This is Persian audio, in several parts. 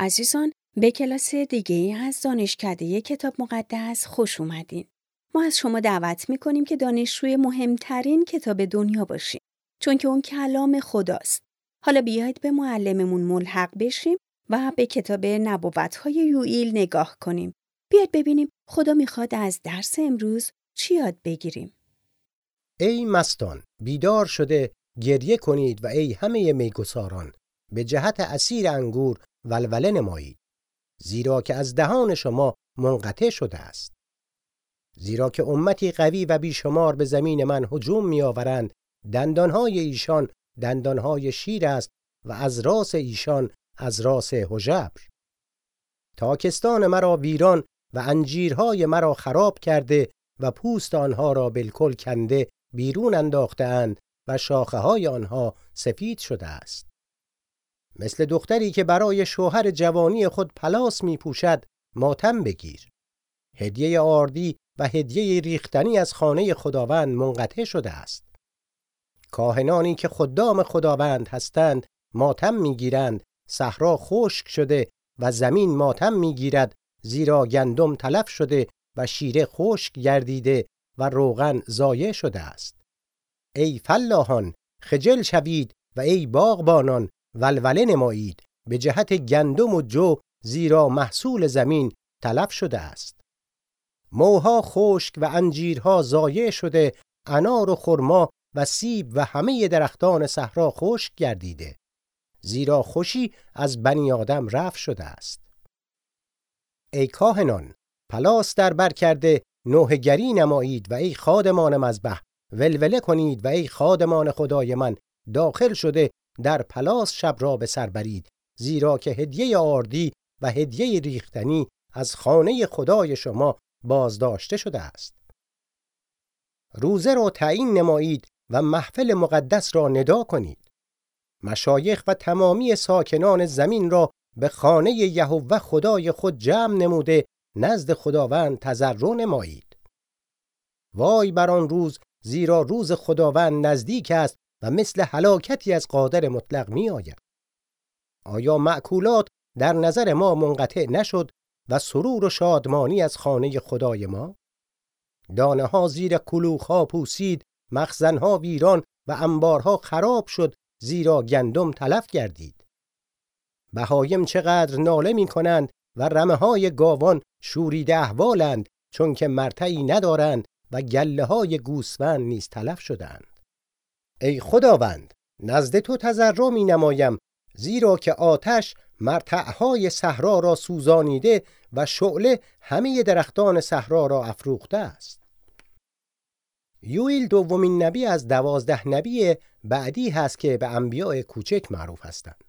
عزیزان به کلاس دیگه ای از دانشکده کتاب مقدس خوش اومدین. ما از شما دعوت می‌کنیم که دانشجوی مهمترین کتاب دنیا باشیم چون که اون کلام خداست. حالا بیاید به معلممون ملحق بشیم و به کتاب نبوتهای یوئیل نگاه کنیم. بیاید ببینیم خدا می‌خواد از درس امروز چی یاد بگیریم. ای مستان بیدار شده گریه کنید و ای همه میگساران به جهت اسیر انگور ولوله نمایید. زیرا که از دهان شما منقطع شده است. زیرا که امتی قوی و بیشمار به زمین من هجوم میآورند دندانهای ایشان دندانهای شیر است و از راس ایشان از راس هژبر تاکستان مرا ویران و انجیرهای مرا خراب کرده و پوست آنها را بالکل کنده بیرون انداختهاند و شاخه های آنها سفید شده است. مثل دختری که برای شوهر جوانی خود پلاس می پوشد ماتم بگیر. هدیه آردی و هدیه ریختنی از خانه خداوند منقطع شده است. کاهنانی که خدام خداوند هستند ماتم می‌گیرند صحرا خشک شده و زمین ماتم می‌گیرد زیرا گندم تلف شده و شیره خشک گردیده و روغن ضایع شده است. ای فلاحان خجل شوید و ای باغبانان ولوله نمایید. به جهت گندم و جو زیرا محصول زمین تلف شده است. موها خشک و انجیرها ضایع شده انار و خرما و سیب و همه درختان صحرا خشک گردیده. زیرا خوشی از بنی آدم رفع شده است. ای کاهنان پلاس در بر کرده نوحه‌گری نمایید و ای خادمان مذبح ولوله کنید و ای خادمان خدای من داخل شده در پلاس شب را به سر برید زیرا که هدیه آردی و هدیه ریختنی از خانه خدای شما بازداشته شده است. روزه را تعیین نمایید و محفل مقدس را ندا کنید. مشایخ و تمامی ساکنان زمین را به خانه یهوه خدای خود جمع نموده نزد خداوند تضرع نمایید. وای بر آن روز زیرا روز خداوند نزدیک است و مثل هلاکتی از قادر مطلق می آید. آیا معکولات در نظر ما منقطع نشد و سرور و شادمانی از خانه خدای ما؟ دانه ها زیر کلوخ ها پوسید، مخزن ها ویران و انبارها خراب شد زیرا گندم تلف گردید. بهایم چقدر ناله می کنند و رمه های گاوان شوریده احوالند چون که مرتعی ندارند و گله های گوسفند نیز تلف شدند. ای خداوند نزد تو تضرع می نمایم زیرا که آتش مرتعهای صحرا را سوزانیده و شعله همه درختان صحرا را افروخته است. یویل دومین نبی از دوازده نبی بعدی هست که به انبیاء کوچک معروف هستند.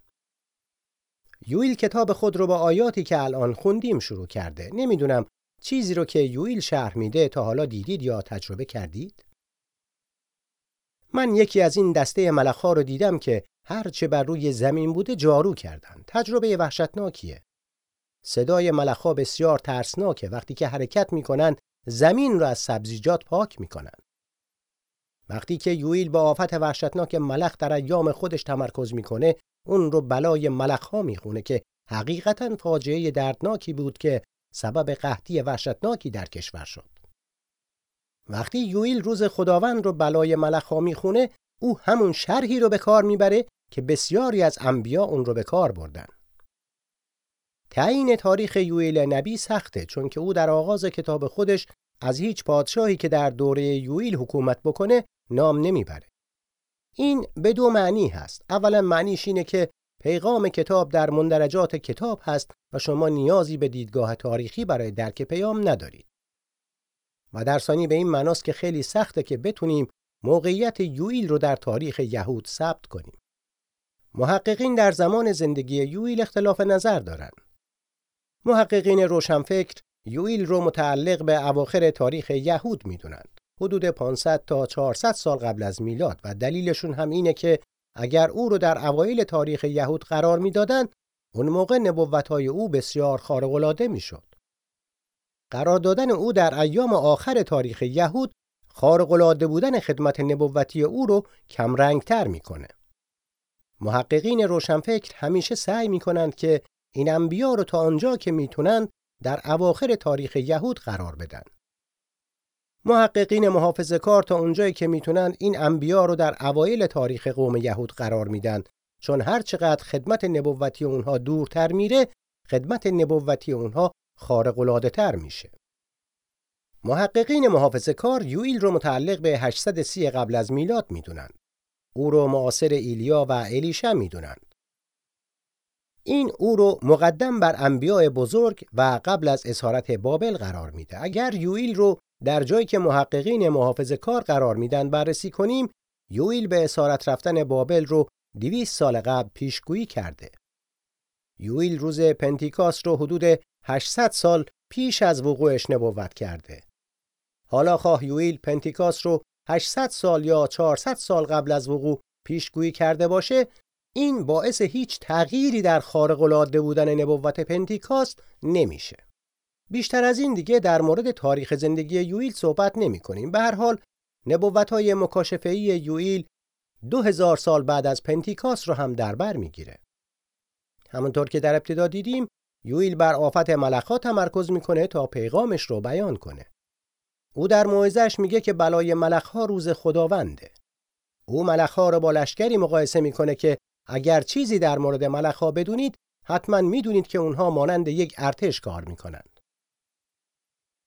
یویل کتاب خود رو با آیاتی که الان خوندیم شروع کرده. نمی‌دونم چیزی رو که یویل شرح میده تا حالا دیدید یا تجربه کردید؟ من یکی از این دسته ملخها رو دیدم که هر چه بر روی زمین بوده جارو کردن. تجربه وحشتناکیه. صدای ملخها بسیار ترسناکه وقتی که حرکت می‌کنن زمین رو از سبزیجات پاک می‌کنن. وقتی که یویل با آفت وحشتناک ملخ در ایام خودش تمرکز می‌کنه اون رو بلای ملخها می‌خونه که حقیقتا فاجعه دردناکی بود که سبب قحطی وحشتناکی در کشور شد. وقتی یویل روز خداوند رو بلای ملخا می‌خونه او همون شرحی رو به کار می‌بره که بسیاری از انبیا اون رو به کار بردن. تعیین تاریخ یویل نبی سخته چون که او در آغاز کتاب خودش از هیچ پادشاهی که در دوره یویل حکومت بکنه نام نمی‌بره. این به دو معنی هست. اولا معنیش اینه که پیغام کتاب در مندرجات کتاب هست و شما نیازی به دیدگاه تاریخی برای درک پیام ندارید. و در ثانی به این معناست که خیلی سخته که بتونیم موقعیت یویل رو در تاریخ یهود ثبت کنیم. محققین در زمان زندگی یویل اختلاف نظر دارند. محققین روشنفکر یویل رو متعلق به اواخر تاریخ یهود می‌دونند. حدود 500 تا 400 سال قبل از میلاد و دلیلشون هم اینه که اگر او رو در اوایل تاریخ یهود قرار می‌دادند اون موقع نبوتهای او بسیار خارق العاده می‌شد. قرار دادن او در ایام آخر تاریخ یهود خارق العاده بودن خدمت نبوتی او رو کم رنگتر می‌کنه. محققین روشنفکر همیشه سعی می‌کنند که این انبیا رو تا آنجا که می‌تونن در اواخر تاریخ یهود قرار بدن. محققین محافظه کار تا اونجایی که می‌تونن این انبیا رو در اوایل تاریخ قوم یهود قرار میدن چون هر چقدر خدمت نبوتی اونها دورتر میره خدمت نبوتی اونها خارق العاده تر میشه. محققین محافظه کار یوئیل رو متعلق به 830 قبل از میلاد می‌دونن. او رو معاصر ایلیا و الیشا می‌دونند. این او رو مقدم بر انبیاء بزرگ و قبل از اسارت بابل قرار میده. اگر یوئیل رو در جایی که محققین محافظه کار قرار میدن بررسی کنیم، یوئیل به اسارت رفتن بابل رو 200 سال قبل پیشگویی کرده. یوئیل روز پنتیکاس رو حدود 800 سال پیش از وقوعش نبوت کرده. حالا خواه یوئیل پنتیکاس رو 800 سال یا 400 سال قبل از وقوع پیشگویی کرده باشه این باعث هیچ تغییری در خارق العاده بودن نبوت پنتیکاست نمیشه. بیشتر از این دیگه در مورد تاریخ زندگی یوئیل صحبت نمی کنیم. به هر حال نبوت های مکاشفه‌ای یوئیل دو هزار سال بعد از پنتیکاست رو هم در بر می‌گیره. همونطور که در ابتدا دیدیم یوئیل بر آفت ملخا تمرکز می‌کنه تا پیغامش رو بیان کنه. او در موعظه‌اش میگه که بلای ملخها روز خداونده. او ملخها رو با لشکری مقایسه می‌کنه که اگر چیزی در مورد ملخها بدونید حتما می‌دونید که اونها مانند یک ارتش کار می‌کنند.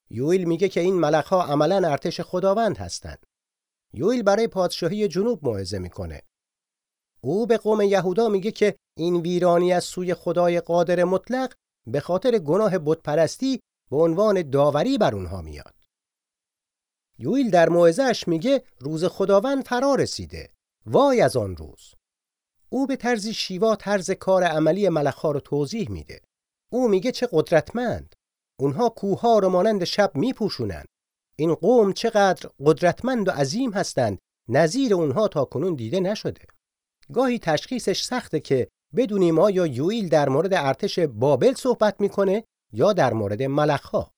یوئیل میگه که این ملخها عملا ارتش خداوند هستند. یوئیل برای پادشاهی جنوب موعظه می‌کنه. او به قوم یهودا میگه که این ویرانی از سوی خدای قادر مطلق به خاطر گناه بتپرستی به عنوان داوری بر اونها میاد. یویل در موعظه‌اش میگه روز خداوند فرا رسیده. وای از آن روز. او به طرزی شیوا طرز کار عملی ملخها رو توضیح میده. او میگه چه قدرتمند. اونها کوها رو مانند شب میپوشونن. این قوم چقدر قدرتمند و عظیم هستند. نظیر اونها تا کنون دیده نشده. گاهی تشخیصش سخته که بدونیم آیا یوئیل در مورد ارتش بابل صحبت می‌کنه یا در مورد ملخها.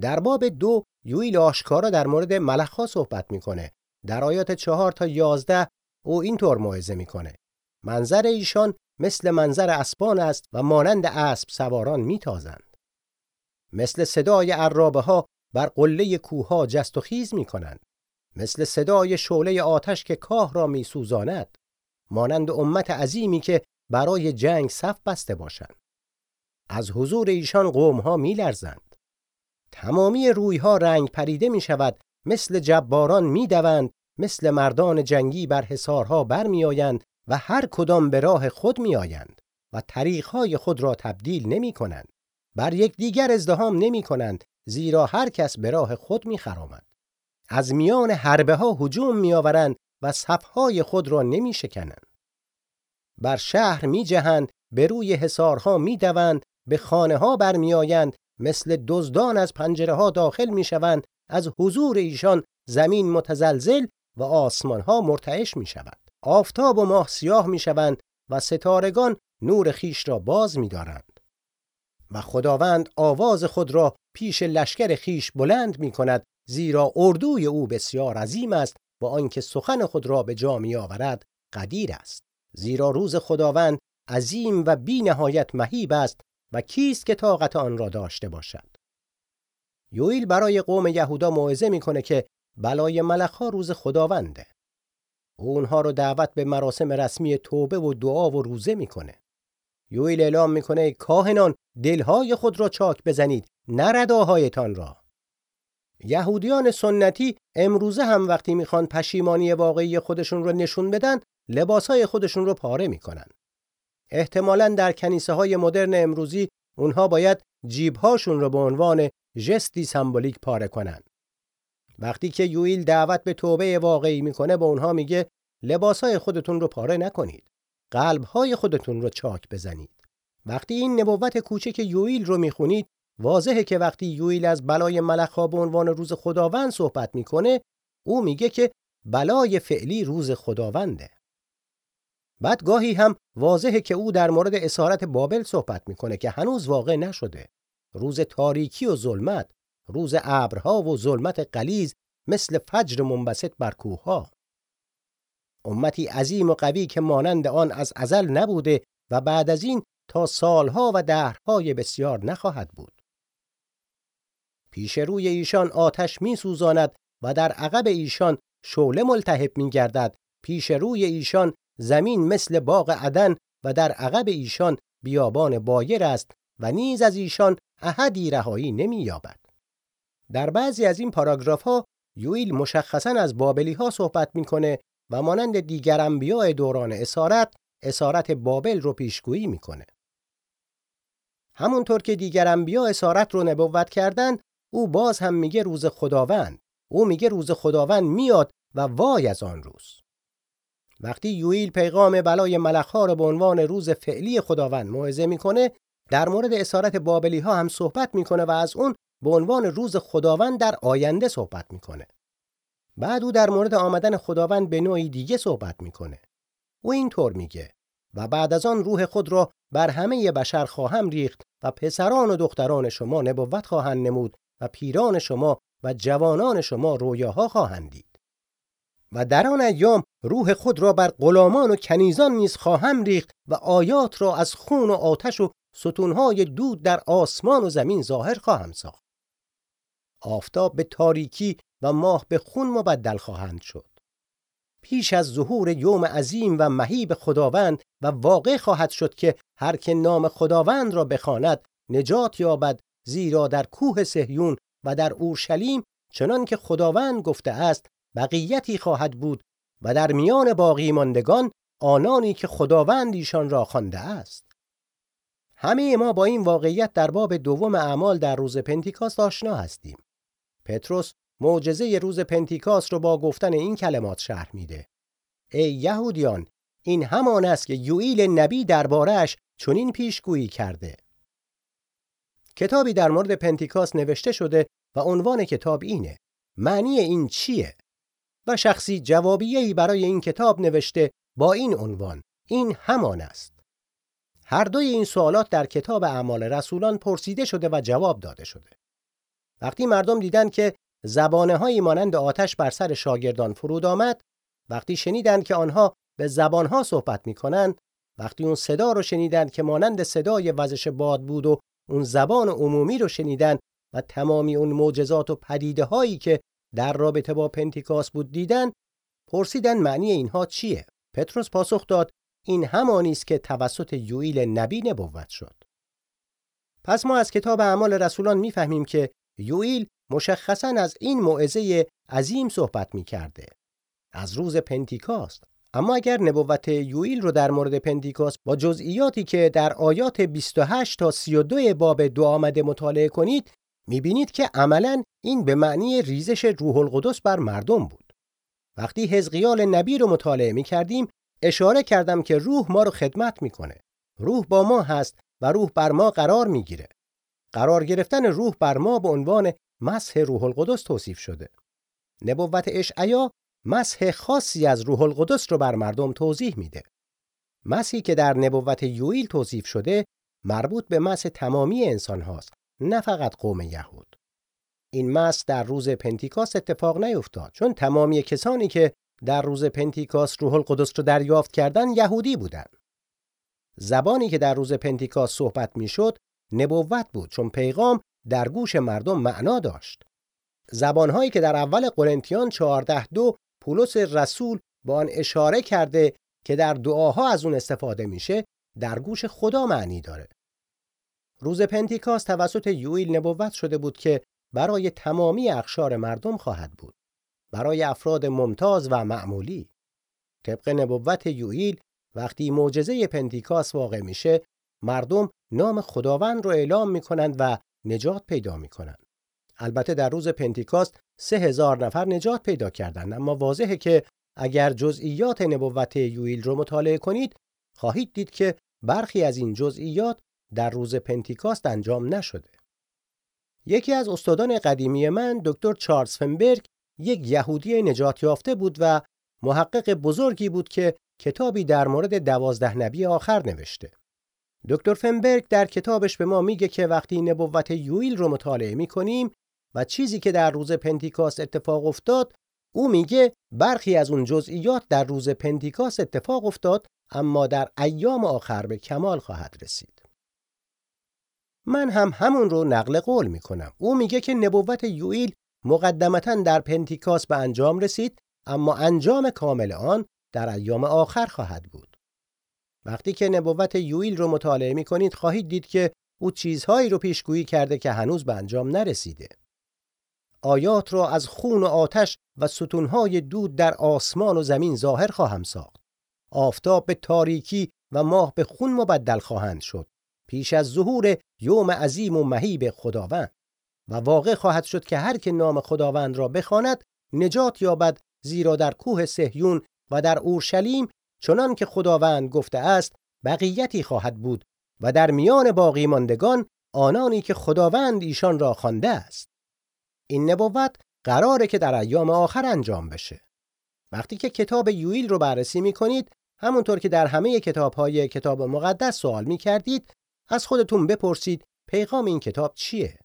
در باب دو یوئیل آشکارا در مورد ملخها صحبت می‌کنه. در آیات چهار تا یازده او اینطور موعظه می‌کنه. منظر ایشان مثل منظر اسبان است و مانند اسب سواران میتازند. مثل صدای عرابه ها بر قله کوها جست و خیز می‌کنند. مثل صدای شعله آتش که کاه را میسوزاند. مانند امت عظیمی که برای جنگ صف بسته باشند. از حضور ایشان قوم ها می لرزند. تمامی روی ها رنگ پریده می شود مثل جباران می دوند مثل مردان جنگی بر حسارها برمی آیند و هر کدام به راه خود می آیند و های خود را تبدیل نمی کنند. بر یک دیگر ازدهام نمی کنند زیرا هر کس به راه خود می خرامد. از میان حربه ها هجوم می آورند و صفهای خود را نمی شکنند. بر شهر می جهند به روی حسارها می دوند به خانه ها برمیآیند مثل دزدان از پنجره ها داخل می شوند از حضور ایشان زمین متزلزل و آسمان ها مرتعش می شود آفتاب و ماه سیاه می شوند و ستارگان نور خیش را باز می دارند و خداوند آواز خود را پیش لشکر خیش بلند می کند زیرا اردوی او بسیار عظیم است و آنکه سخن خود را به جا می آورد قدیر است. زیرا روز خداوند عظیم و بی نهایت مهیب است و کیست که طاقت آن را داشته باشد. یوئیل برای قوم یهودا موعظه می‌کنه که بلای ملخها روز خداونده. او اونها رو دعوت به مراسم رسمی توبه و دعا و روزه می‌کنه. یوئیل اعلام می‌کنه کاهنان دلهای خود را چاک بزنید نه رداهایتان را. یهودیان سنتی امروزه هم وقتی می‌خوان پشیمانی واقعی خودشون رو نشون بدن لباسهای خودشون رو پاره می‌کنن. احتمالا در کنیسه های مدرن امروزی اونها باید جیبهاشون رو به عنوان جستی سمبولیک پاره کنن. وقتی که یویل دعوت به توبه واقعی می‌کنه به اونها میگه لباسهای خودتون رو پاره نکنید. قلبهای خودتون رو چاک بزنید. وقتی این نبوت کوچک یویل رو می‌خونید واضحه که وقتی یویل از بلای ملخها به عنوان روز خداوند صحبت می‌کنه او میگه که بلای فعلی روز خداونده. بعد گاهی هم واضحه که او در مورد اسارت بابل صحبت می‌کنه که هنوز واقع نشده. روز تاریکی و ظلمت روز ابرها و ظلمت قلیز مثل فجر منبسط بر کوهها امتی عظیم و قوی که مانند آن از ازل نبوده و بعد از این تا سالها و دهرهای بسیار نخواهد بود. پیش روی ایشان آتش می سوزاند و در عقب ایشان شعله ملتهب می گردد. پیش روی ایشان زمین مثل باغ عدن و در عقب ایشان بیابان بایر است و نیز از ایشان احدی رهایی نمی یابد. در بعضی از این پاراگراف ها یویل مشخصا از بابلی ها صحبت می‌کنه و مانند دیگر انبیاء دوران اسارت اسارت بابل رو پیشگویی می‌کنه. همونطور که دیگر انبیا اسارت رو نبوت کردن او باز هم میگه روز خداوند. او میگه روز خداوند میاد و وای از آن روز. وقتی یویل پیغام بلای ملخها رو به عنوان روز فعلی خداوند موعظه می‌کنه در مورد اسارت بابلی ها هم صحبت می‌کنه و از اون به عنوان روز خداوند در آینده صحبت می‌کنه. بعد او در مورد آمدن خداوند به نوعی دیگه صحبت می‌کنه. او اینطور میگه و بعد از آن روح خود را بر همه بشر خواهم ریخت و پسران و دختران شما نبوت خواهند نمود و پیران شما و جوانان شما رویاها خواهند دید. و در آن ایام روح خود را بر غلامان و کنیزان نیز خواهم ریخت و آیات را از خون و آتش و ستونهای دود در آسمان و زمین ظاهر خواهم ساخت. آفتاب به تاریکی و ماه به خون مبدل خواهند شد. پیش از ظهور یوم عظیم و مهیب خداوند و واقع خواهد شد که هر که نام خداوند را بخواند نجات یابد زیرا در کوه سهیون و در اورشلیم چنان که خداوند گفته است بقیتی خواهد بود و در میان باقی ماندگان آنانی که خداوند ایشان را خوانده است. همه ما با این واقعیت در باب دوم اعمال در روز پنتیکاست آشنا هستیم. پتروس معجزه روز پنتیکاست رو با گفتن این کلمات شرح میده. ای یهودیان این همان است که یوئیل نبی دربارهش چنین پیشگویی کرده. کتابی در مورد پنتیکاست نوشته شده و عنوان کتاب اینه. معنی این چیه؟ و شخصی جوابیه‌ای برای این کتاب نوشته با این عنوان. این همان است. هر دوی این سوالات در کتاب اعمال رسولان پرسیده شده و جواب داده شده. وقتی مردم دیدند که زبانه هایی مانند آتش بر سر شاگردان فرود آمد وقتی شنیدند که آنها به زبانها صحبت می کنند وقتی اون صدا رو شنیدند که مانند صدای وزش باد بود و اون زبان عمومی رو شنیدن و تمامی اون معجزات و پدیده هایی که در رابطه با پنتیکاس بود دیدن پرسیدن معنی اینها چیه؟ پتروس پاسخ داد این همانی است که توسط یوئیل نبی نبوت شد. پس ما از کتاب اعمال رسولان می‌فهمیم که یوئیل مشخصا از این موعظه عظیم صحبت می کرده. از روز پنتیکاست. اما اگر نبوت یوئیل رو در مورد پنتیکاست با جزئیاتی که در آیات 28 تا 32 باب دو آمده مطالعه کنید می‌بینید که عملا این به معنی ریزش روح القدس بر مردم بود. وقتی حزقیال نبی رو مطالعه می کردیم اشاره کردم که روح ما رو خدمت می‌کنه. روح با ما هست و روح بر ما قرار می‌گیره. قرار گرفتن روح بر ما به عنوان مسح روح القدس توصیف شده. نبوت اشعیا مسح خاصی از روح القدس رو بر مردم توضیح میده. مسحی که در نبوت یوئیل توصیف شده مربوط به مسح تمامی انسان هاست نه فقط قوم یهود. این مسح در روز پنتیکاست اتفاق نیفتاد چون تمامی کسانی که در روز پنتیکاست روح القدس رو دریافت کردن یهودی بودند. زبانی که در روز پنتیکاست صحبت می‌شد نبوت بود چون پیغام در گوش مردم معنا داشت. زبانهایی که در اول قرنتیان 14 دو پولس رسول با آن اشاره کرده که در دعاها از اون استفاده میشه در گوش خدا معنی داره. روز پنتیکاست توسط یوئیل نبوت شده بود که برای تمامی اخشار مردم خواهد بود. برای افراد ممتاز و معمولی. طبق نبوت یوئیل وقتی معجزه پنتیکاست واقع میشه مردم نام خداوند رو اعلام می‌کنند و نجات پیدا می‌کنند. البته در روز پنتیکاست سه هزار نفر نجات پیدا کردند اما واضحه که اگر جزئیات نبوت یوئیل رو مطالعه کنید خواهید دید که برخی از این جزئیات در روز پنتیکاست انجام نشده. یکی از استادان قدیمی من دکتر چارلز فنبرگ یک یهودی نجات یافته بود و محقق بزرگی بود که کتابی در مورد دوازده نبی آخر نوشته. دکتر فنبرگ در کتابش به ما میگه که وقتی نبوت یوئیل رو مطالعه می‌کنیم و چیزی که در روز پنتیکاست اتفاق افتاد او میگه برخی از اون جزئیات در روز پنتیکاست اتفاق افتاد اما در ایام آخر به کمال خواهد رسید. من هم همون رو نقل قول می‌کنم. او میگه که نبوت یوئیل مقدمتا در پنتیکاس به انجام رسید اما انجام کامل آن در ایام آخر خواهد بود. وقتی که نبوت یوئیل رو مطالعه می‌کنید خواهید دید که او چیزهایی رو پیشگویی کرده که هنوز به انجام نرسیده. آیات را از خون و آتش و ستونهای دود در آسمان و زمین ظاهر خواهم ساخت. آفتاب به تاریکی و ماه به خون مبدل خواهند شد. پیش از ظهور یوم عظیم و مهیب خداوند. و واقع خواهد شد که هر که نام خداوند را بخواند نجات یابد زیرا در کوه سهیون و در اورشلیم چنان که خداوند گفته است بقیتی خواهد بود و در میان باقی ماندگان آنانی که خداوند ایشان را خوانده است. این نبوت قراره که در ایام آخر انجام بشه. وقتی که کتاب یویل رو بررسی می کنید همونطور که در همه کتاب های کتاب مقدس سوال می کردید از خودتون بپرسید پیغام این کتاب چیه؟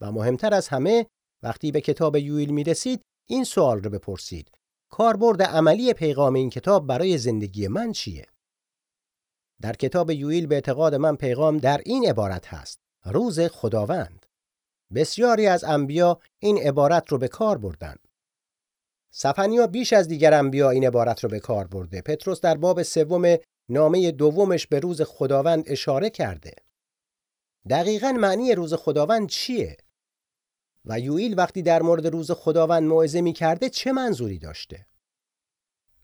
و مهمتر از همه وقتی به کتاب یویل می رسید این سوال رو بپرسید. کاربرد عملی پیغام این کتاب برای زندگی من چیه؟ در کتاب یویل به اعتقاد من پیغام در این عبارت هست روز خداوند. بسیاری از انبیا این عبارت رو به کار بردند. سفنیا بیش از دیگر انبیا این عبارت رو به کار برده. پتروس در باب سوم نامه دومش به روز خداوند اشاره کرده. دقیقا معنی روز خداوند چیه؟ و یوئیل وقتی در مورد روز خداوند موعظه می کرده چه منظوری داشته؟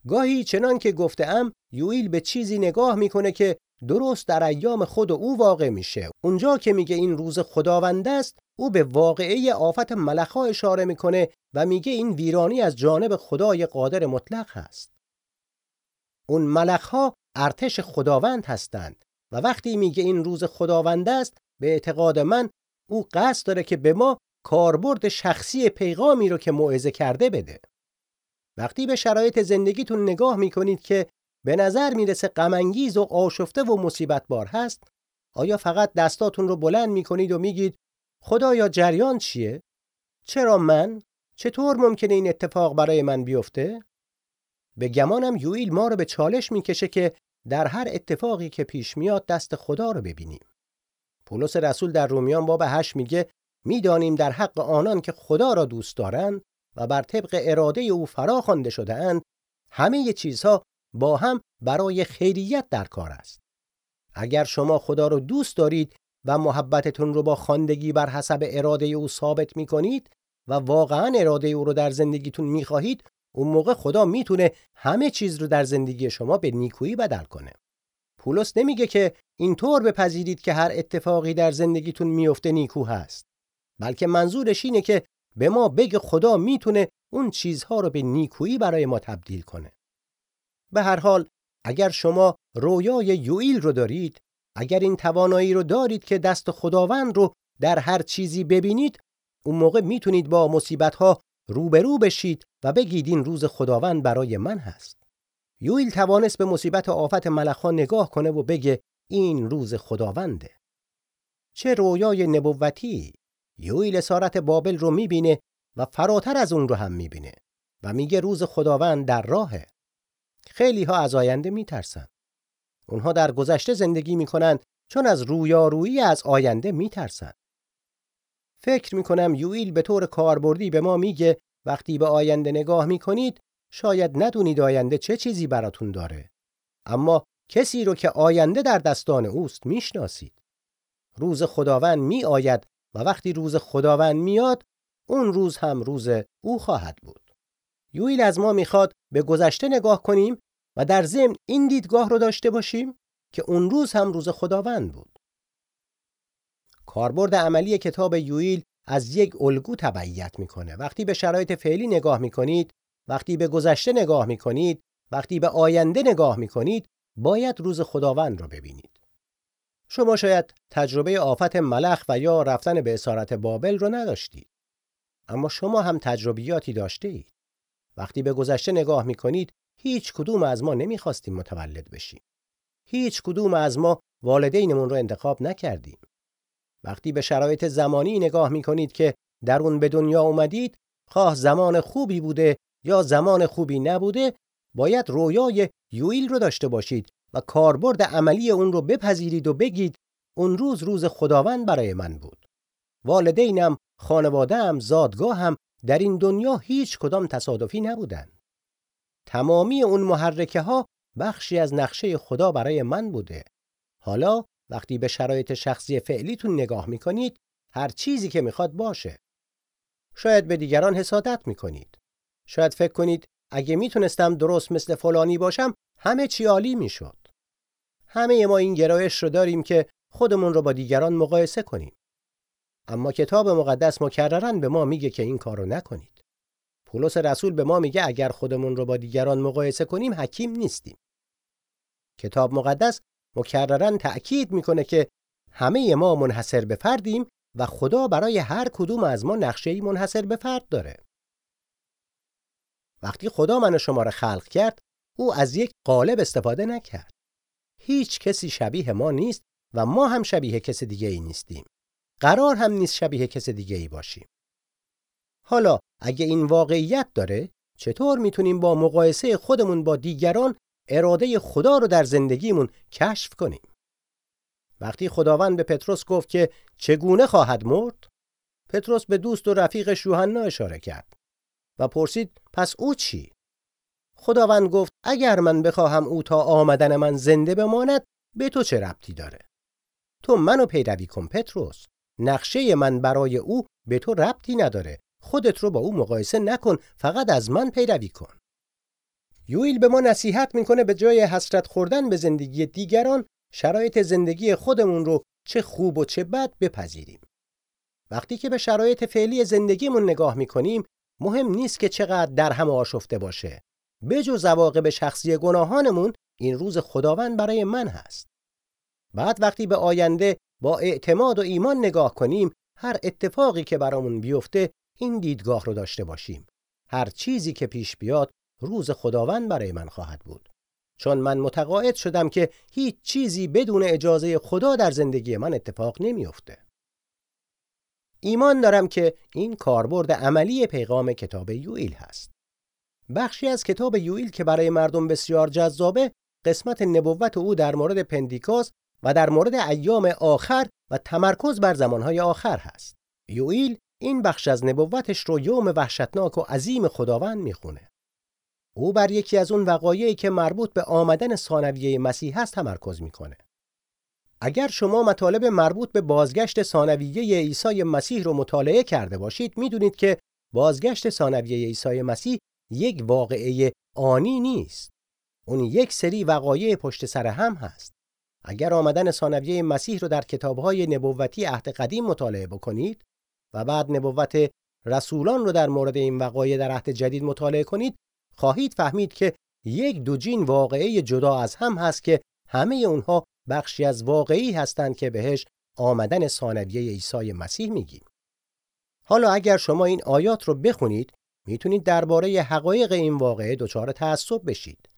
گاهی چنان که گفتم یوئیل به چیزی نگاه می‌کنه که درست در ایام خود او واقع میشه. اونجا که میگه این روز خداوند است او به واقعه آفت ملخا اشاره می‌کنه و میگه این ویرانی از جانب خدای قادر مطلق هست. اون ملخها ارتش خداوند هستند و وقتی میگه این روز خداوند است به اعتقاد من او قصد داره که به ما کاربرد شخصی پیغامی رو که موعظه کرده بده. وقتی به شرایط زندگیتون نگاه می‌کنید که به نظر می‌رسه غمانگیز و آشفته و مصیبت بار هست آیا فقط دستاتون رو بلند می‌کنید و میگید خدایا جریان چیه؟ چرا من؟ چطور ممکنه این اتفاق برای من بیفته؟ به گمانم یویل ما رو به چالش می‌کشه که در هر اتفاقی که پیش میاد دست خدا رو ببینیم. پولس رسول در رومیان باب 8 میگه می‌دانیم در حق آنان که خدا را دوست دارند و بر طبق اراده او فرا خوانده شده اند همه چیزها با هم برای خیریت در کار است. اگر شما خدا را دوست دارید و محبتتون رو با خواندگی بر حسب اراده او ثابت می کنید و واقعا اراده او رو در زندگیتون می خواهید اون موقع خدا می‌تونه همه چیز رو در زندگی شما به نیکویی بدل کنه. پولس نمیگه که اینطور بپذیرید که هر اتفاقی در زندگیتون میفته نیکو هست. بلکه منظورش اینه که به ما بگه خدا می‌تونه اون چیزها رو به نیکویی برای ما تبدیل کنه. به هر حال اگر شما رویای یوئیل رو دارید اگر این توانایی رو دارید که دست خداوند رو در هر چیزی ببینید اون موقع می‌تونید با مصیبت ها روبرو بشید و بگید این روز خداوند برای من هست. یوئیل توانست به مصیبت آفت ملخا نگاه کنه و بگه این روز خداونده. چه رویای نبوتی! یوئیل اسارت بابل رو می‌بینه و فراتر از اون رو هم می‌بینه و میگه روز خداوند در راهه. خیلی ها از آینده میترسن اونها در گذشته زندگی می‌کنن چون از رویارویی از آینده میترسن فکر می‌کنم یوئیل به طور کاربردی به ما میگه وقتی به آینده نگاه می‌کنید شاید ندونید آینده چه چیزی براتون داره. اما کسی رو که آینده در دستان اوست می‌شناسید. روز خداوند می آید و وقتی روز خداوند میاد اون روز هم روز او خواهد بود. یویل از ما می‌خواد به گذشته نگاه کنیم و در ضمن این دیدگاه رو داشته باشیم که اون روز هم روز خداوند بود. کاربرد عملی کتاب یویل از یک الگو تبعیت می‌کنه. وقتی به شرایط فعلی نگاه می‌کنید وقتی به گذشته نگاه می‌کنید وقتی به آینده نگاه می‌کنید باید روز خداوند رو ببینید. شما شاید تجربه آفت ملخ و یا رفتن به اسارت بابل رو نداشتید. اما شما هم تجربیاتی داشته اید وقتی به گذشته نگاه می‌کنید هیچ کدوم از ما نمی‌خواستیم متولد بشیم هیچ کدوم از ما والدینمون رو انتخاب نکردیم وقتی به شرایط زمانی نگاه می‌کنید که در اون به دنیا اومدید خواه زمان خوبی بوده یا زمان خوبی نبوده باید رویای یویل رو داشته باشید و کاربرد عملی اون رو بپذیرید و بگید اون روز روز خداوند برای من بود. والدینم، خانواده‌ام، زادگاهم در این دنیا هیچ کدام تصادفی نبودند. تمامی اون محرکه ها بخشی از نقشه خدا برای من بوده. حالا وقتی به شرایط شخصی فعلیتون نگاه می‌کنید هر چیزی که می‌خواد باشه. شاید به دیگران حسادت می‌کنید. شاید فکر کنید اگه می‌تونستم درست مثل فلانی باشم همه چی عالی می‌شد. همه ما این گرایش رو داریم که خودمون رو با دیگران مقایسه کنیم. اما کتاب مقدس مکررن به ما میگه که این کارو نکنید. پولس رسول به ما میگه اگر خودمون رو با دیگران مقایسه کنیم حکیم نیستیم. کتاب مقدس مکررن تأکید می‌کنه که همه ما منحصر به فردیم و خدا برای هر کدوم از ما نقشه منحصر به فرد داره. وقتی خدا من و شما را خلق کرد، او از یک قالب استفاده نکرد. هیچ کسی شبیه ما نیست و ما هم شبیه کس دیگه ای نیستیم. قرار هم نیست شبیه کس دیگه ای باشیم. حالا اگه این واقعیت داره چطور می‌تونیم با مقایسه خودمون با دیگران اراده خدا رو در زندگیمون کشف کنیم؟ وقتی خداوند به پتروس گفت که چگونه خواهد مرد پتروس به دوست و رفیقش یوحنا اشاره کرد و پرسید پس او چی خداوند گفت اگر من بخواهم او تا آمدن من زنده بماند به تو چه ربطی داره تو منو پیروی کن پتروس نقشه من برای او به تو ربطی نداره خودت رو با او مقایسه نکن فقط از من پیروی کن یویل به ما نصیحت می‌کنه به جای حسرت خوردن به زندگی دیگران شرایط زندگی خودمون رو چه خوب و چه بد بپذیریم. وقتی که به شرایط فعلی زندگیمون نگاه می‌کنیم مهم نیست که چقدر در هم آشفته باشه. بجز عواقب شخصی گناهانمون این روز خداوند برای من هست. بعد وقتی به آینده با اعتماد و ایمان نگاه کنیم هر اتفاقی که برامون بیفته این دیدگاه رو داشته باشیم. هر چیزی که پیش بیاد روز خداوند برای من خواهد بود. چون من متقاعد شدم که هیچ چیزی بدون اجازه خدا در زندگی من اتفاق نمیافته. ایمان دارم که این کاربرد عملی پیغام کتاب یوئیل هست. بخشی از کتاب یوئیل که برای مردم بسیار جذابه قسمت نبوت او در مورد پندیکاس و در مورد ایام آخر و تمرکز بر زمانهای آخر هست. یوئیل این بخش از نبوتش رو یوم وحشتناک و عظیم خداوند می‌خونه. او بر یکی از اون وقایعی که مربوط به آمدن ثانویه مسیح هست تمرکز می‌کنه. اگر شما مطالب مربوط به بازگشت ثانویه عیسی مسیح رو مطالعه کرده باشید می‌دونید که بازگشت ثانویه عیسی مسیح یک واقعه آنی نیست. اون یک سری وقایع پشت سر هم هست. اگر آمدن ثانویه مسیح رو در کتابهای نبوتی عهد قدیم مطالعه بکنید و بعد نبوت رسولان رو در مورد این وقایع در عهد جدید مطالعه کنید خواهید فهمید که یک دوجین واقعه جدا از هم هست که همه اونها بخشی از واقعی هستند که بهش آمدن ثانویه عیسی مسیح میگیم. حالا اگر شما این آیات رو بخونید می‌تونید درباره حقایق این واقعه دچار تعصب بشید.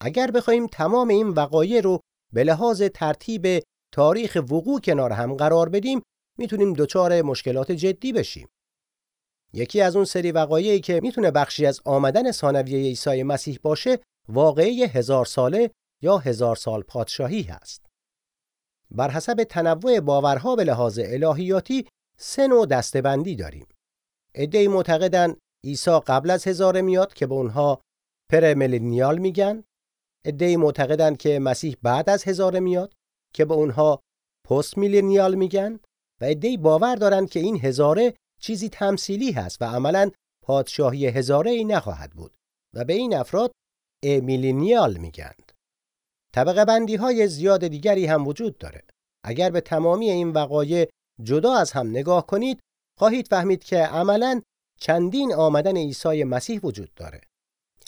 اگر بخوایم تمام این وقایع رو به لحاظ ترتیب تاریخ وقوع کنار هم قرار بدیم می‌تونیم دچار مشکلات جدی بشیم. یکی از اون سری وقایعی که می‌تونه بخشی از آمدن ثانویه عیسی مسیح باشه واقعه هزار ساله یا هزار سال پادشاهی هست. بر حسب تنوع باورها به لحاظ الهیاتی سه نوع دستبندی داریم. عده‌ای معتقدن عیسی قبل از هزاره میاد که به اونها پرملینیال میگن. عده‌ای معتقدن که مسیح بعد از هزاره میاد که به اونها پست میلینیال میگن و عده‌ای باور دارند که این هزاره چیزی تمثیلی هست و عملا پادشاهی هزاره ای نخواهد بود و به این افراد امیلینیال میگند. طبقه بندی های زیاد دیگری هم وجود داره. اگر به تمامی این وقایع جدا از هم نگاه کنید خواهید فهمید که عملا چندین آمدن عیسی مسیح وجود داره.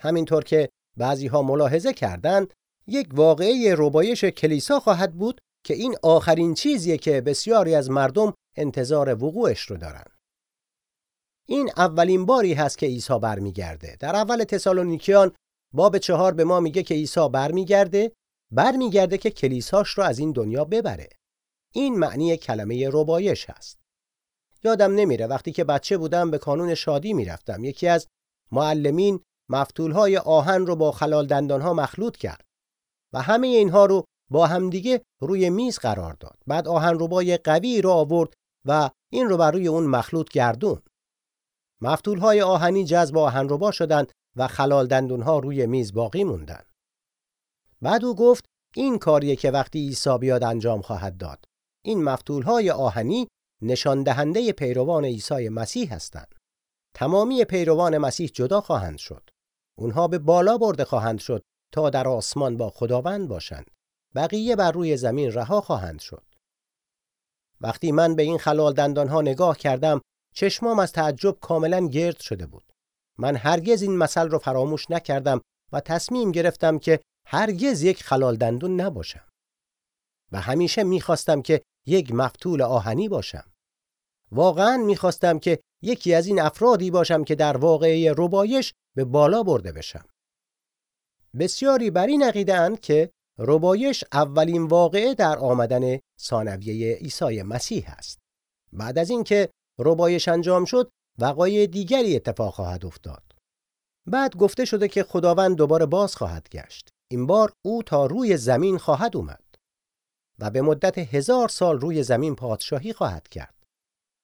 همینطور که بعضی ها ملاحظه کردند یک واقعه ربایش کلیسا خواهد بود که این آخرین چیزیه که بسیاری از مردم انتظار وقوعش رو دارن. این اولین باری هست که عیسی برمیگرده. در اول تسالونیکیان باب چهار به ما میگه که عیسی برمیگرده برمیگرده که کلیساش رو از این دنیا ببره. این معنی کلمه ربایش هست. یادم نمیره وقتی که بچه بودم به کانون شادی می‌رفتم. یکی از معلمین مفتولهای آهن رو با خلال دندانها مخلوط کرد و همه اینها رو با همدیگه روی میز قرار داد. بعد آهن ربای قوی رو آورد و این رو بر روی اون مخلوط گردون مفتول های آهنی جذب آهن ربا شدند و خلال دندون ها روی میز باقی موندن بعد او گفت این کاریه که وقتی عیسی بیاد انجام خواهد داد. این مفتول های آهنی نشان دهنده پیروان عیسی مسیح هستند. تمامی پیروان مسیح جدا خواهند شد. اونها به بالا برده خواهند شد تا در آسمان با خداوند باشند. بقیه بر روی زمین رها خواهند شد. وقتی من به این خلال دندان ها نگاه کردم چشمام از تعجب کاملا گرد شده بود. من هرگز این مثل رو فراموش نکردم و تصمیم گرفتم که هرگز یک خلال دندون نباشم. و همیشه می‌خواستم که یک مفتول آهنی باشم. واقعا می‌خواستم که یکی از این افرادی باشم که در واقعه ربایش به بالا برده بشم. بسیاری بر این عقیده که ربایش اولین واقعه در آمدن ثانویه عیسی مسیح است. بعد از اینکه ربایش انجام شد وقایع دیگری اتفاق خواهد افتاد. بعد گفته شده که خداوند دوباره باز خواهد گشت. این بار او تا روی زمین خواهد اومد و به مدت هزار سال روی زمین پادشاهی خواهد کرد.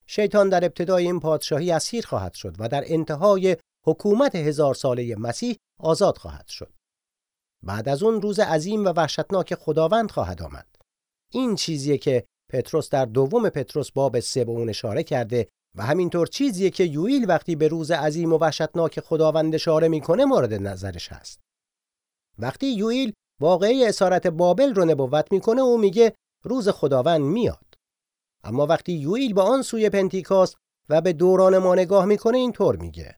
شیطان در ابتدای این پادشاهی اسیر خواهد شد و در انتهای حکومت هزار ساله مسیح آزاد خواهد شد. بعد از اون روز عظیم و وحشتناک خداوند خواهد آمد. این چیزیه که پتروس در دوم پتروس باب سه به اون اشاره کرده و همینطور چیزیه که یوئیل وقتی به روز عظیم و وحشتناک خداوند اشاره می‌کنه مورد نظرش هست. وقتی یوئیل واقعی اسارت بابل رو نبوت می‌کنه او میگه روز خداوند میاد. اما وقتی یوئیل به آن سوی پنتیکاست و به دوران ما نگاه می‌کنه اینطور میگه.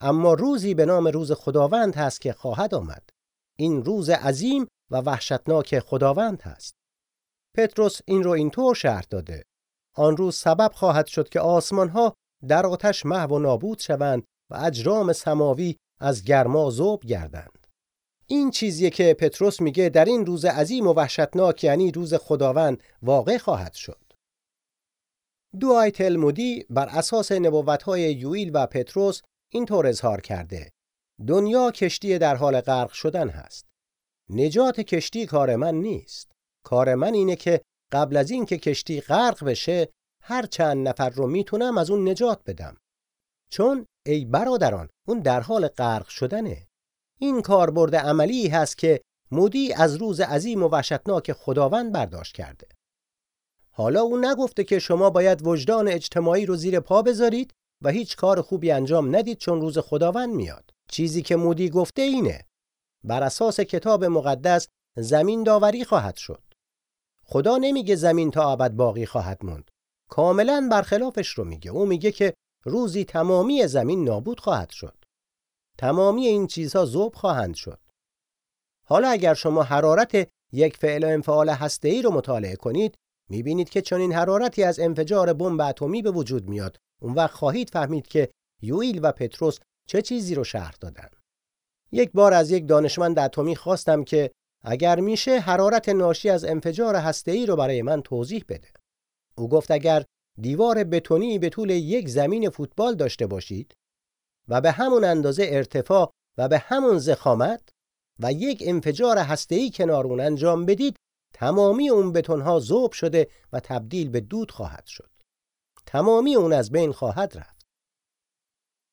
اما روزی به نام روز خداوند هست که خواهد آمد. این روز عظیم و وحشتناک خداوند هست. پتروس این رو اینطور شرح داده. آن روز سبب خواهد شد که آسمان ها در آتش محو و نابود شوند و اجرام سماوی از گرما ذوب گردند. این چیزی که پتروس میگه در این روز عظیم و وحشتناک یعنی روز خداوند واقع خواهد شد. دعای تلمودی بر اساس نبوت‌های یوئیل و پتروس اینطور اظهار کرده دنیا کشتی در حال غرق شدن هست. نجات کشتی کار من نیست. کار من اینه که قبل از اینکه کشتی غرق بشه هر چند نفر رو می‌تونم از اون نجات بدم. چون ای برادران اون در حال غرق شدنه. این کاربرد عملی هست که مودی از روز عظیم و وحشتناک خداوند برداشت کرده. حالا او نگفته که شما باید وجدان اجتماعی رو زیر پا بذارید و هیچ کار خوبی انجام ندید چون روز خداوند میاد. چیزی که مودی گفته اینه. بر اساس کتاب مقدس زمین داوری خواهد شد. خدا نمیگه زمین تا ابد باقی خواهد موند. کاملا برخلافش رو میگه. او میگه که روزی تمامی زمین نابود خواهد شد. تمامی این چیزها ذوب خواهند شد. حالا اگر شما حرارت یک فعل و انفعال هسته‌ای رو مطالعه کنید می‌بینید که چنین حرارتی از انفجار بمب اتمی به وجود میاد اون وقت خواهید فهمید که یوئیل و پتروس چه چیزی رو شرح دادن. یک بار از یک دانشمند اتمی خواستم که اگر میشه حرارت ناشی از انفجار هسته‌ای رو برای من توضیح بده. او گفت اگر دیوار بتونی به طول یک زمین فوتبال داشته باشید و به همون اندازه ارتفاع و به همون زخامت و یک انفجار هسته‌ای کنار اون انجام بدید تمامی اون بتونها ذوب شده و تبدیل به دود خواهد شد. تمامی اون از بین خواهد رفت.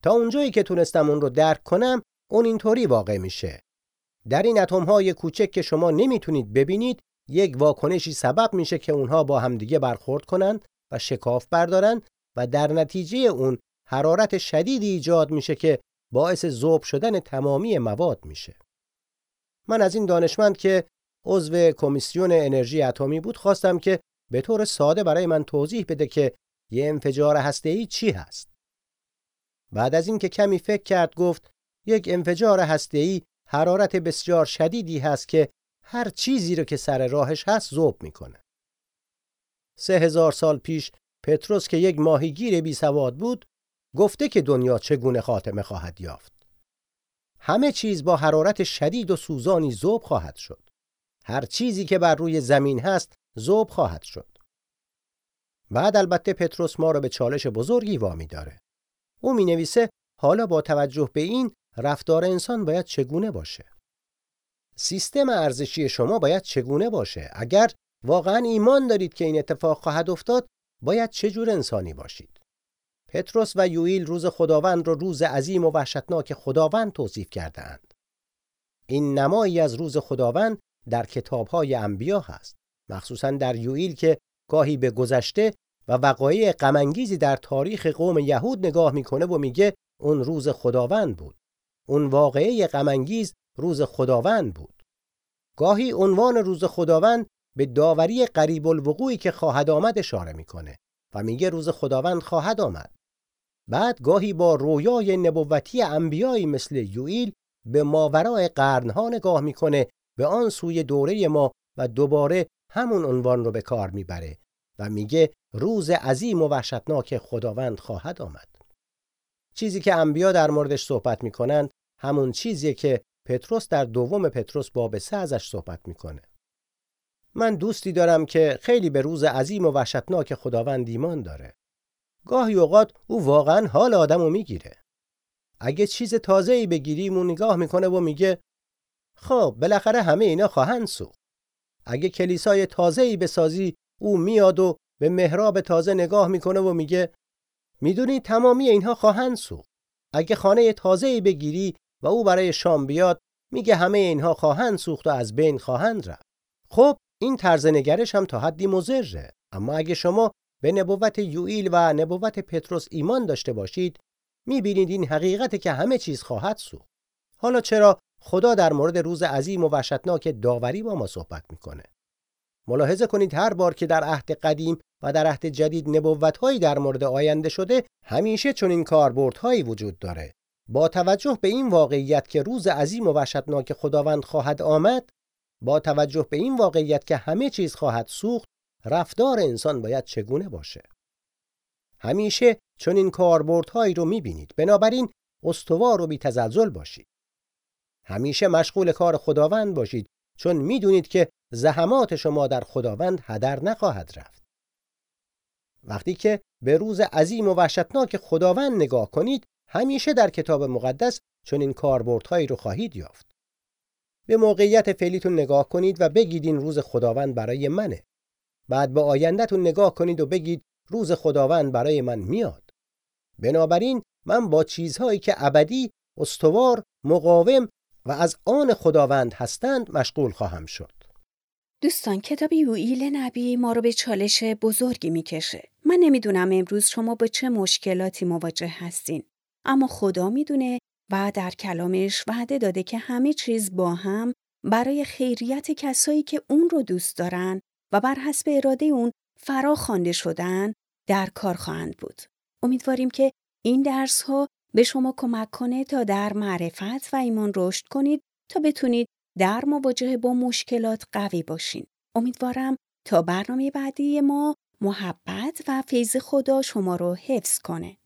تا اونجایی که تونستم اون رو درک کنم اون اینطوری واقع میشه. در این اتم های کوچک که شما نمی‌تونید ببینید یک واکنشی سبب میشه که اونها با همدیگه برخورد کنند و شکاف بردارن و در نتیجه اون حرارت شدیدی ایجاد میشه که باعث ذوب شدن تمامی مواد میشه. من از این دانشمند که عضو کمیسیون انرژی اتمی بود خواستم که به طور ساده برای من توضیح بده که یه انفجار هسته‌ای چی هست بعد از اینکه کمی فکر کرد گفت یک انفجار هسته‌ای حرارت بسیار شدیدی هست که هر چیزی رو که سر راهش هست ذوب می‌کنه. سه هزار سال پیش پتروس که یک ماهیگیر بی سواد بود گفته که دنیا چگونه خاتمه خواهد یافت. همه چیز با حرارت شدید و سوزانی ذوب خواهد شد. هر چیزی که بر روی زمین هست ذوب خواهد شد. بعد البته پتروس ما را به چالش بزرگی وامی داره. او می نویسه حالا با توجه به این رفتار انسان باید چگونه باشه؟ سیستم ارزشی شما باید چگونه باشه؟ اگر واقعا ایمان دارید که این اتفاق خواهد افتاد باید چه جور انسانی باشید؟ پتروس و یوئیل روز خداوند را رو روز عظیم و وحشتناک خداوند توصیف کردهاند. این نمایی از روز خداوند در کتابهای انبیا هست. مخصوصا در یوئیل که گاهی به گذشته و وقایع غمانگیزی در تاریخ قوم یهود نگاه می‌کنه و میگه اون روز خداوند بود. اون واقعه غمانگیز روز خداوند بود. گاهی عنوان روز خداوند به داوری قریب الوقوعی که خواهد آمد اشاره می‌کنه و میگه روز خداوند خواهد آمد. بعد گاهی با رویای نبوتی انبیایی مثل یوئیل به ماورای قرنها نگاه می‌کنه به آن سوی دوره ما و دوباره همون عنوان رو به کار می‌بره و میگه روز عظیم و وحشتناک خداوند خواهد آمد. چیزی که انبیا در موردش صحبت می‌کنند همون چیزیه که پتروس در دوم پتروس باب سه ازش صحبت می‌کنه. من دوستی دارم که خیلی به روز عظیم و وحشتناک خداوند ایمان داره. گاهی اوقات او واقعا حال آدمو می‌گیره. اگه چیز تازه‌ای بگیریم اون نگاه می‌کنه و میگه خب بالاخره همه اینا خواهند سوخت. اگه کلیسای تازه‌ای بسازی او میاد و به محراب تازه نگاه می‌کنه و میگه می‌دونی تمامی اینها خواهند سوخت. اگه خانه تازه‌ای بگیری و او برای شام بیاد میگه همه اینها خواهند سوخت و از بین خواهند رفت. خب این طرز نگرش هم تا حدی مضره اما اگه شما به نبوت یوئیل و نبوت پتروس ایمان داشته باشید می‌بینید این حقیقت که همه چیز خواهد سوخت. حالا چرا خدا در مورد روز عظیم و وحشتناک داوری با ما صحبت می‌کنه؟ ملاحظه کنید هر بار که در عهد قدیم و در عهد جدید نبوتهایی در مورد آینده شده همیشه چون این کاربردهایی وجود داره. با توجه به این واقعیت که روز عظیم و وحشتناک خداوند خواهد آمد با توجه به این واقعیت که همه چیز خواهد سوخت رفتار انسان باید چگونه باشه؟ همیشه چون این کاربردهایی رو می‌بینید. بنابراین استوار و بیتزلزل باشید. همیشه مشغول کار خداوند باشید چون می‌دونید که زحمات شما در خداوند هدر نخواهد رفت. وقتی که به روز عظیم و وحشتناک خداوند نگاه کنید همیشه در کتاب مقدس چون این کاربردهایی رو خواهید یافت. به موقعیت فعلیتون نگاه کنید و بگید این روز خداوند برای منه. بعد به آیندهتون نگاه کنید و بگید روز خداوند برای من میاد. بنابراین من با چیزهایی که ابدی استوار مقاوم و از آن خداوند هستند مشغول خواهم شد. دوستان کتاب یوئیل نبی ما رو به چالش بزرگی می‌کشه من نمی‌دونم امروز شما با چه مشکلاتی مواجه هستین اما خدا می‌دونه و در کلامش وعده داده که همه چیز با هم برای خیریت کسایی که اون رو دوست دارن و بر حسب اراده اون فرا خوانده شدن در کار خواهند بود. امیدواریم که این درس ها به شما کمک کنه تا در معرفت و ایمان رشد کنید تا بتونید در مواجهه با مشکلات قوی باشین. امیدوارم تا برنامه بعدی ما محبت و فیض خدا شما رو حفظ کنه.